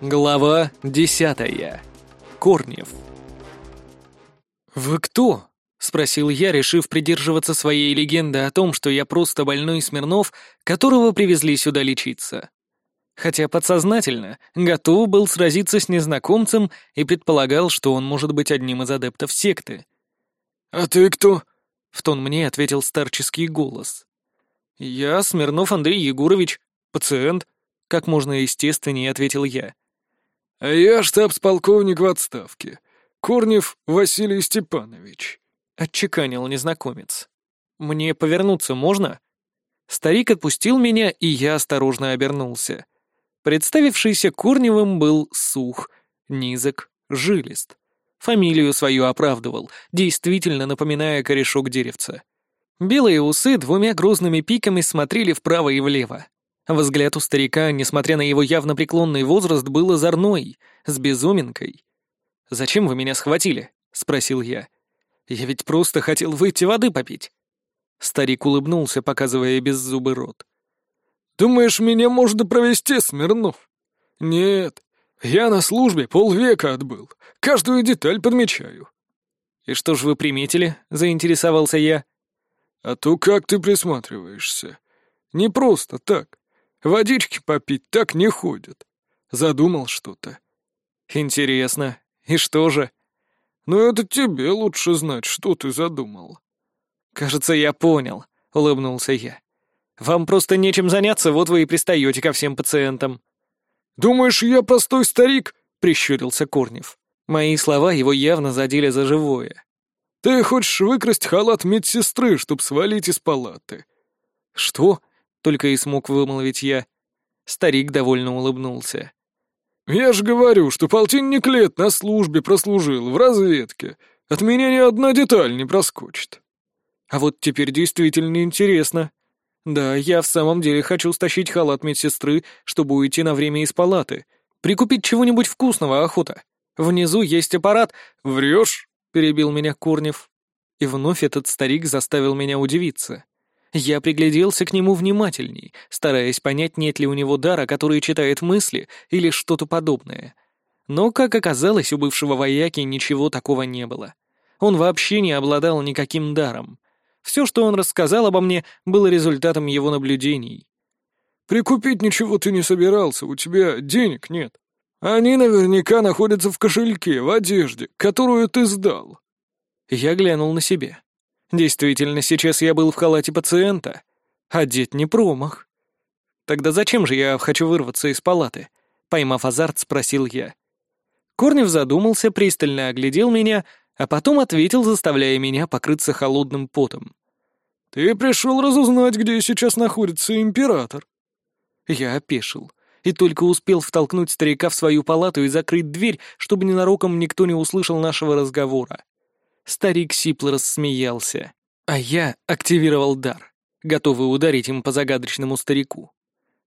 Глава десятая. Корнев. «Вы кто?» — спросил я, решив придерживаться своей легенды о том, что я просто больной Смирнов, которого привезли сюда лечиться. Хотя подсознательно готов был сразиться с незнакомцем и предполагал, что он может быть одним из адептов секты. «А ты кто?» — в тон мне ответил старческий голос. «Я Смирнов Андрей Егорович, пациент», — как можно естественнее ответил я. «А я штабс-полковник в отставке. Корнев Василий Степанович», — отчеканил незнакомец. «Мне повернуться можно?» Старик отпустил меня, и я осторожно обернулся. Представившийся Корневым был сух, низок, жилист. Фамилию свою оправдывал, действительно напоминая корешок деревца. Белые усы двумя грозными пиками смотрели вправо и влево. Взгляд у старика, несмотря на его явно преклонный возраст, был озорной, с безуминкой. «Зачем вы меня схватили?» — спросил я. «Я ведь просто хотел выйти воды попить». Старик улыбнулся, показывая беззубый рот. «Думаешь, меня можно провести, Смирнов? Нет, я на службе полвека отбыл. Каждую деталь подмечаю». «И что ж вы приметили?» — заинтересовался я. «А то как ты присматриваешься? Не просто так. Водички попить так не ходят. Задумал что-то». «Интересно. И что же?» «Ну это тебе лучше знать, что ты задумал». «Кажется, я понял», — улыбнулся я. «Вам просто нечем заняться, вот вы и пристаете ко всем пациентам». «Думаешь, я простой старик?» — прищурился Корнев. Мои слова его явно задели за живое. «Ты хочешь выкрасть халат медсестры, чтоб свалить из палаты?» «Что?» — только и смог вымолвить я. Старик довольно улыбнулся. «Я же говорю, что полтинник лет на службе прослужил, в разведке. От меня ни одна деталь не проскочит». «А вот теперь действительно интересно», да, я в самом деле хочу стащить халат медсестры, чтобы уйти на время из палаты. Прикупить чего-нибудь вкусного, охота. Внизу есть аппарат. Врешь? перебил меня Корнев. И вновь этот старик заставил меня удивиться. Я пригляделся к нему внимательней, стараясь понять, нет ли у него дара, который читает мысли или что-то подобное. Но, как оказалось, у бывшего вояки ничего такого не было. Он вообще не обладал никаким даром. Все, что он рассказал обо мне, было результатом его наблюдений. «Прикупить ничего ты не собирался, у тебя денег нет. Они наверняка находятся в кошельке, в одежде, которую ты сдал». Я глянул на себя. Действительно, сейчас я был в халате пациента. Одет не промах. Тогда зачем же я хочу вырваться из палаты? Поймав азарт, спросил я. Корнев задумался, пристально оглядел меня, а потом ответил, заставляя меня покрыться холодным потом. «Ты пришел разузнать, где сейчас находится император». Я опешил и только успел втолкнуть старика в свою палату и закрыть дверь, чтобы ненароком никто не услышал нашего разговора. Старик сипло рассмеялся, а я активировал дар, готовый ударить им по загадочному старику.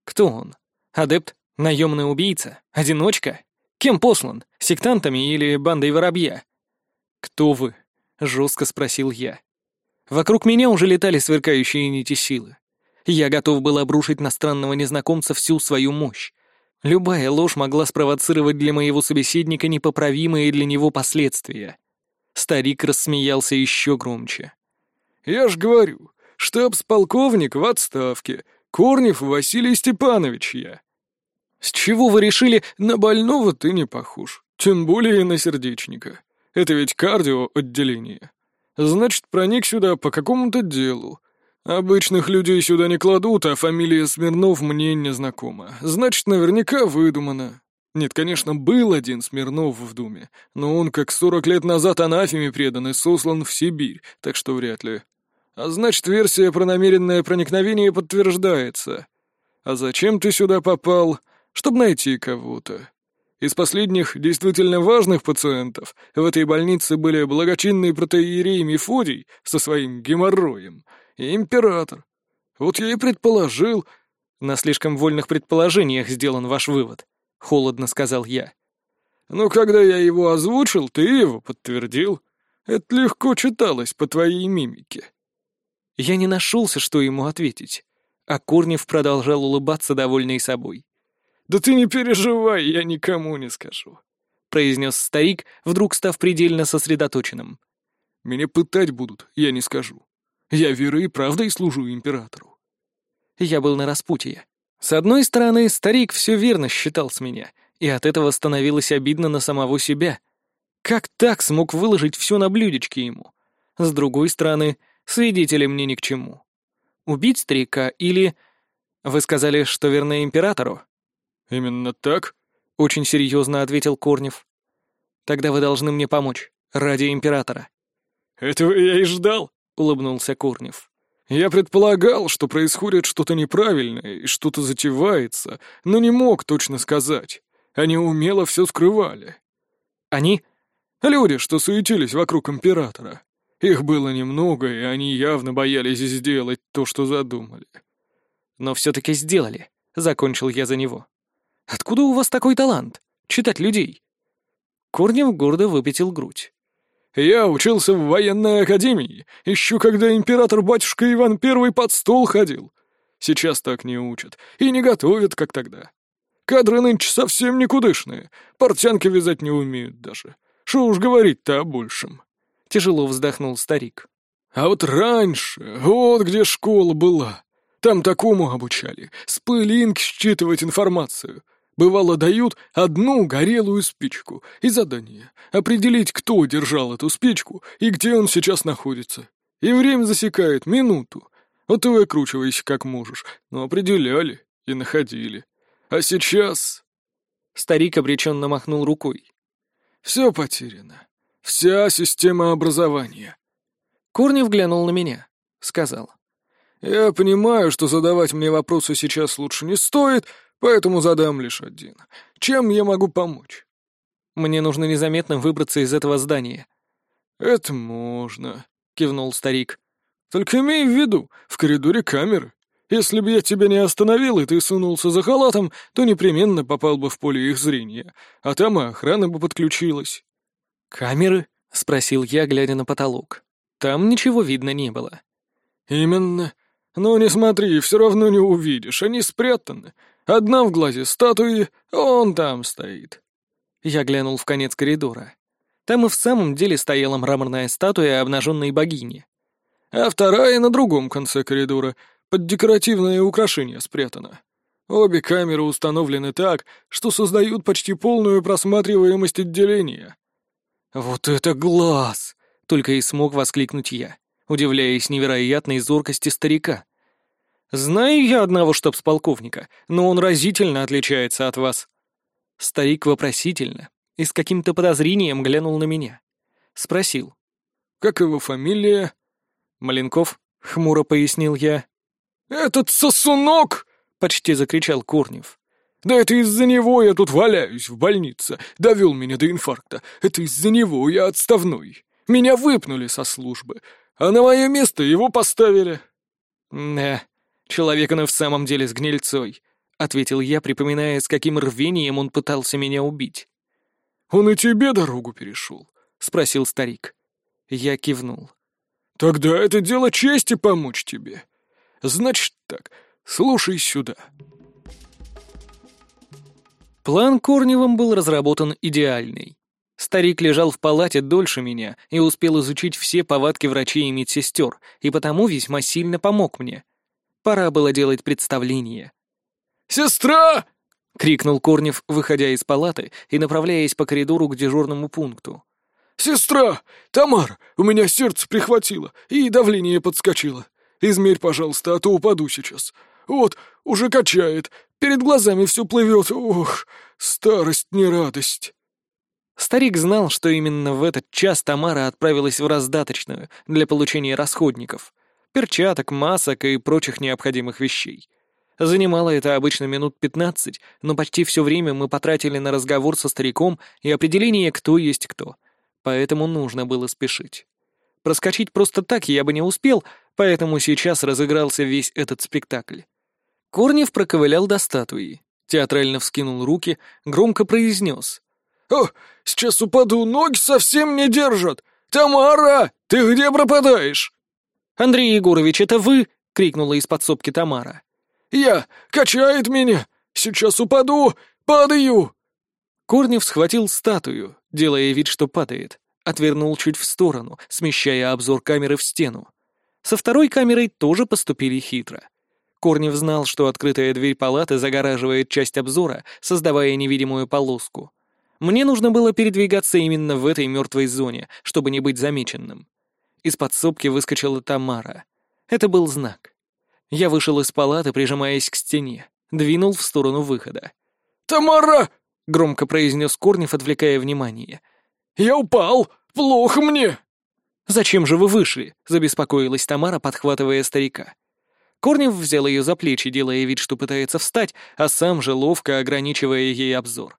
Кто он? Адепт? Наемный убийца? Одиночка? Кем послан? Сектантами или бандой воробья? «Кто вы?» — жестко спросил я. Вокруг меня уже летали сверкающие нити силы. Я готов был обрушить на странного незнакомца всю свою мощь. Любая ложь могла спровоцировать для моего собеседника непоправимые для него последствия. Старик рассмеялся еще громче. «Я ж говорю, штабс-полковник в отставке, Корнев Василий Степанович я». «С чего вы решили, на больного ты не похож, тем более на сердечника. Это ведь кардио-отделение. Значит, проник сюда по какому-то делу. Обычных людей сюда не кладут, а фамилия Смирнов мне не знакома. Значит, наверняка выдумана. Нет, конечно, был один Смирнов в Думе, но он как сорок лет назад анафеме предан и сослан в Сибирь, так что вряд ли. А значит, версия про намеренное проникновение подтверждается. А зачем ты сюда попал? Чтобы найти кого-то. Из последних действительно важных пациентов в этой больнице были благочинный протеерей Мефодий со своим геморроем и император. Вот я и предположил... На слишком вольных предположениях сделан ваш вывод, — холодно сказал я. Но когда я его озвучил, ты его подтвердил. Это легко читалось по твоей мимике. Я не нашелся, что ему ответить, а Корнев продолжал улыбаться, довольный собой. Да ты не переживай, я никому не скажу», — произнес старик, вдруг став предельно сосредоточенным. «Меня пытать будут, я не скажу. Я верой и правдой служу императору». Я был на распутье. С одной стороны, старик все верно считал с меня, и от этого становилось обидно на самого себя. Как так смог выложить все на блюдечке ему? С другой стороны, свидетели мне ни к чему. Убить старика или... Вы сказали, что верны императору? «Именно так?» — очень серьезно ответил Корнев. «Тогда вы должны мне помочь, ради императора». «Этого я и ждал», — улыбнулся Корнев. «Я предполагал, что происходит что-то неправильное и что-то затевается, но не мог точно сказать. Они умело все скрывали». «Они?» «Люди, что суетились вокруг императора. Их было немного, и они явно боялись сделать то, что задумали». «Но все-таки сделали», — закончил я за него. Откуда у вас такой талант? Читать людей?» Корнев гордо выпятил грудь. «Я учился в военной академии, еще когда император-батюшка Иван Первый под стол ходил. Сейчас так не учат и не готовят, как тогда. Кадры нынче совсем никудышные, портянки вязать не умеют даже. Что уж говорить-то о большем». Тяжело вздохнул старик. «А вот раньше, вот где школа была, там такому обучали, с пылинки считывать информацию. Бывало, дают одну горелую спичку и задание — определить, кто держал эту спичку и где он сейчас находится. И время засекает минуту. Вот и выкручивайся как можешь. Но определяли и находили. А сейчас... Старик обреченно махнул рукой. Все потеряно. Вся система образования. Корнев глянул на меня. Сказал. Я понимаю, что задавать мне вопросы сейчас лучше не стоит, поэтому задам лишь один. Чем я могу помочь? Мне нужно незаметно выбраться из этого здания. Это можно, кивнул старик. Только имей в виду, в коридоре камеры. Если бы я тебя не остановил, и ты сунулся за халатом, то непременно попал бы в поле их зрения, а там и охрана бы подключилась. «Камеры?» — спросил я, глядя на потолок. Там ничего видно не было. «Именно. Но не смотри, все равно не увидишь, они спрятаны. Одна в глазе статуи, он там стоит». Я глянул в конец коридора. Там и в самом деле стояла мраморная статуя обнаженной богини. А вторая на другом конце коридора, под декоративное украшение спрятана. Обе камеры установлены так, что создают почти полную просматриваемость отделения. «Вот это глаз!» — только и смог воскликнуть я, удивляясь невероятной зоркости старика. Знаю я одного штабс-полковника, но он разительно отличается от вас». Старик вопросительно и с каким-то подозрением глянул на меня. Спросил. «Как его фамилия?» «Маленков», — хмуро пояснил я. «Этот сосунок!» — почти закричал Корнев. «Да это из-за него я тут валяюсь в больнице. Довел меня до инфаркта. Это из-за него я отставной. Меня выпнули со службы, а на мое место его поставили». «Да, Человек он и в самом деле с гнильцой», — ответил я, припоминая, с каким рвением он пытался меня убить. «Он и тебе дорогу перешел?» — спросил старик. Я кивнул. «Тогда это дело чести помочь тебе. Значит так, слушай сюда». План Корневым был разработан идеальный. Старик лежал в палате дольше меня и успел изучить все повадки врачей и медсестер, и потому весьма сильно помог мне. Пора было делать представление. «Сестра!» — крикнул Корнев, выходя из палаты и направляясь по коридору к дежурному пункту. «Сестра! Тамар! У меня сердце прихватило, и давление подскочило. Измерь, пожалуйста, а то упаду сейчас. Вот, уже качает, перед глазами все плывет. Ох, старость не радость!» Старик знал, что именно в этот час Тамара отправилась в раздаточную для получения расходников — перчаток, масок и прочих необходимых вещей. Занимало это обычно минут пятнадцать, но почти все время мы потратили на разговор со стариком и определение, кто есть кто. Поэтому нужно было спешить. Проскочить просто так я бы не успел, поэтому сейчас разыгрался весь этот спектакль. Корнев проковылял до статуи, театрально вскинул руки, громко произнес. «О, сейчас упаду, ноги совсем не держат! Тамара, ты где пропадаешь?» «Андрей Егорович, это вы?» — крикнула из подсобки Тамара. «Я! Качает меня! Сейчас упаду! Падаю!» Корнев схватил статую, делая вид, что падает, отвернул чуть в сторону, смещая обзор камеры в стену. Со второй камерой тоже поступили хитро. Корнев знал, что открытая дверь палаты загораживает часть обзора, создавая невидимую полоску. Мне нужно было передвигаться именно в этой мертвой зоне, чтобы не быть замеченным. Из подсобки выскочила Тамара. Это был знак. Я вышел из палаты, прижимаясь к стене, двинул в сторону выхода. «Тамара!» — громко произнес Корнев, отвлекая внимание. «Я упал! Плохо мне!» «Зачем же вы вышли?» — забеспокоилась Тамара, подхватывая старика. Корнев взял ее за плечи, делая вид, что пытается встать, а сам же ловко ограничивая ей обзор.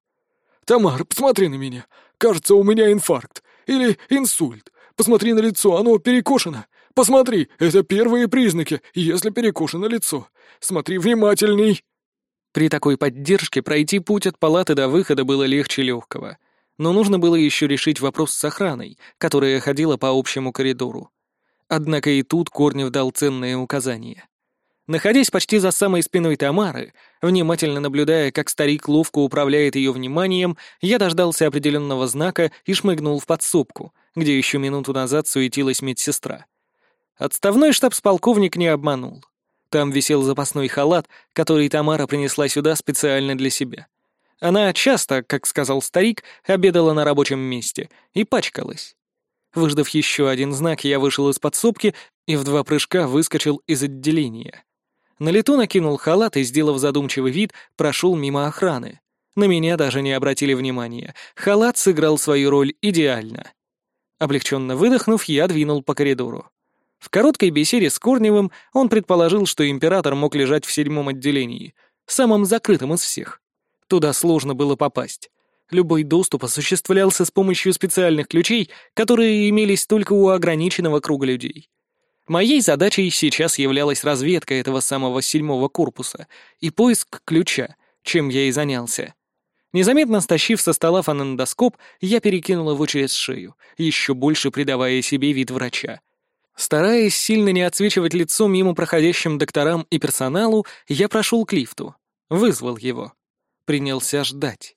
«Тамара, посмотри на меня. Кажется, у меня инфаркт. Или инсульт. Посмотри на лицо, оно перекошено. Посмотри, это первые признаки, если перекошено лицо. Смотри внимательней». При такой поддержке пройти путь от палаты до выхода было легче легкого. Но нужно было еще решить вопрос с охраной, которая ходила по общему коридору. Однако и тут Корнев дал ценные указания. Находясь почти за самой спиной Тамары, внимательно наблюдая, как старик ловко управляет ее вниманием, я дождался определенного знака и шмыгнул в подсобку, где еще минуту назад суетилась медсестра. Отставной штабс-полковник не обманул. Там висел запасной халат, который Тамара принесла сюда специально для себя. Она часто, как сказал старик, обедала на рабочем месте и пачкалась. Выждав еще один знак, я вышел из подсобки и в два прыжка выскочил из отделения. На лету накинул халат и, сделав задумчивый вид, прошел мимо охраны. На меня даже не обратили внимания. Халат сыграл свою роль идеально. Облегченно выдохнув, я двинул по коридору. В короткой беседе с Корневым он предположил, что император мог лежать в седьмом отделении, самом закрытом из всех. Туда сложно было попасть. Любой доступ осуществлялся с помощью специальных ключей, которые имелись только у ограниченного круга людей. Моей задачей сейчас являлась разведка этого самого седьмого корпуса и поиск ключа, чем я и занялся. Незаметно стащив со стола фонендоскоп, я перекинул его через шею, еще больше придавая себе вид врача. Стараясь сильно не отсвечивать лицо мимо проходящим докторам и персоналу, я прошел к лифту, вызвал его. Принялся ждать.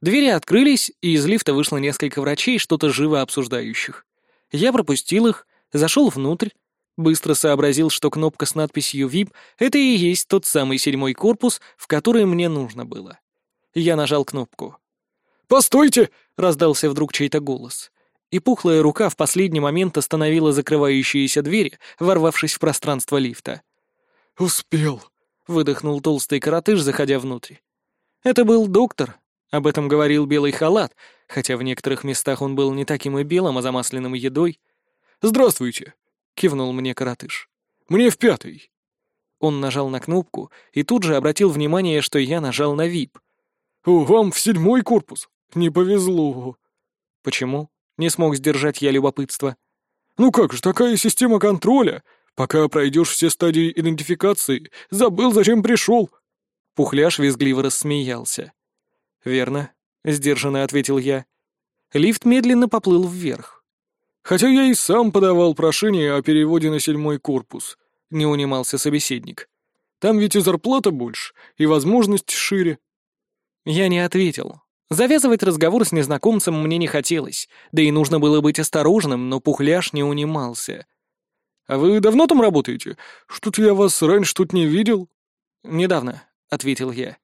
Двери открылись, и из лифта вышло несколько врачей, что-то живо обсуждающих. Я пропустил их, зашел внутрь, Быстро сообразил, что кнопка с надписью VIP — это и есть тот самый седьмой корпус, в который мне нужно было. Я нажал кнопку. «Постойте!» — раздался вдруг чей-то голос. И пухлая рука в последний момент остановила закрывающиеся двери, ворвавшись в пространство лифта. «Успел», — выдохнул толстый коротыш, заходя внутрь. Это был доктор, об этом говорил белый халат, хотя в некоторых местах он был не таким и белым, а замасленным едой. «Здравствуйте», — кивнул мне коротыш. «Мне в пятый». Он нажал на кнопку и тут же обратил внимание, что я нажал на VIP. «О, вам в седьмой корпус? Не повезло». «Почему?» — не смог сдержать я любопытство. «Ну как же, такая система контроля. Пока пройдешь все стадии идентификации, забыл, зачем пришел». Пухляш визгливо рассмеялся. «Верно», — сдержанно ответил я. Лифт медленно поплыл вверх. Хотя я и сам подавал прошение о переводе на седьмой корпус, не унимался собеседник. Там ведь и зарплата больше, и возможность шире. Я не ответил. Завязывать разговор с незнакомцем мне не хотелось, да и нужно было быть осторожным, но Пухляш не унимался. «А вы давно там работаете? Что-то я вас раньше тут не видел». «Недавно», — ответил я.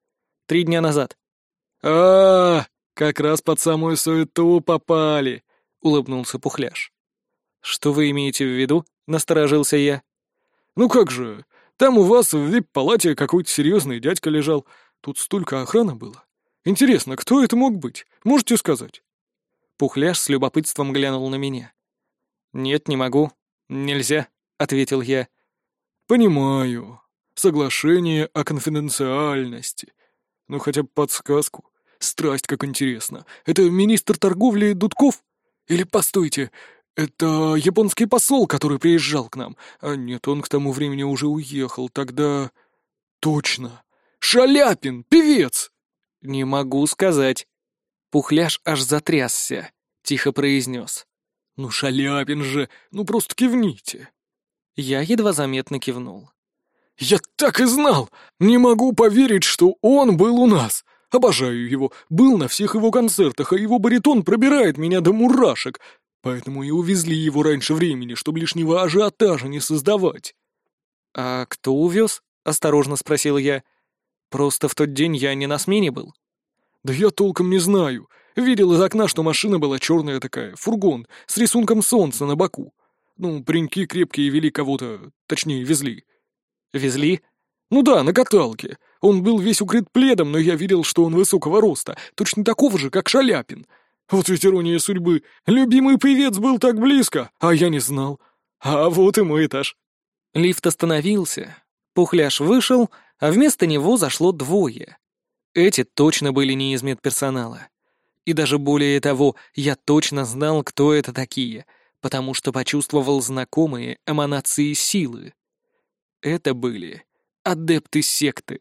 «Три дня назад». А, -а, а как раз под самую суету попали», — улыбнулся Пухляш. «Что вы имеете в виду?» — насторожился я. «Ну как же, там у вас в вип-палате какой-то серьезный дядька лежал. Тут столько охраны было. Интересно, кто это мог быть? Можете сказать?» Пухляш с любопытством глянул на меня. «Нет, не могу. Нельзя», — ответил я. «Понимаю. Соглашение о конфиденциальности. Ну, хотя бы подсказку. Страсть, как интересно. Это министр торговли Дудков?» Или постойте, это японский посол, который приезжал к нам. А нет, он к тому времени уже уехал. Тогда... Точно. Шаляпин, певец! Не могу сказать. Пухляш аж затрясся, тихо произнес. Ну, Шаляпин же, ну просто кивните. Я едва заметно кивнул. «Я так и знал! Не могу поверить, что он был у нас! Обожаю его, был на всех его концертах, а его баритон пробирает меня до мурашек, поэтому и увезли его раньше времени, чтобы лишнего ажиотажа не создавать». «А кто увез?» — осторожно спросил я. «Просто в тот день я не на смене был». «Да я толком не знаю. Видел из окна, что машина была черная такая, фургон, с рисунком солнца на боку. Ну, пареньки крепкие вели кого-то, точнее, везли». «Везли?» «Ну да, на каталке. Он был весь укрыт пледом, но я видел, что он высокого роста, точно такого же, как Шаляпин. Вот ведь ирония судьбы. Любимый певец был так близко, а я не знал. А вот и мой этаж». Лифт остановился. Пухляш вышел, а вместо него зашло двое. Эти точно были не из медперсонала. И даже более того, я точно знал, кто это такие, потому что почувствовал знакомые эманации силы. Это были адепты секты.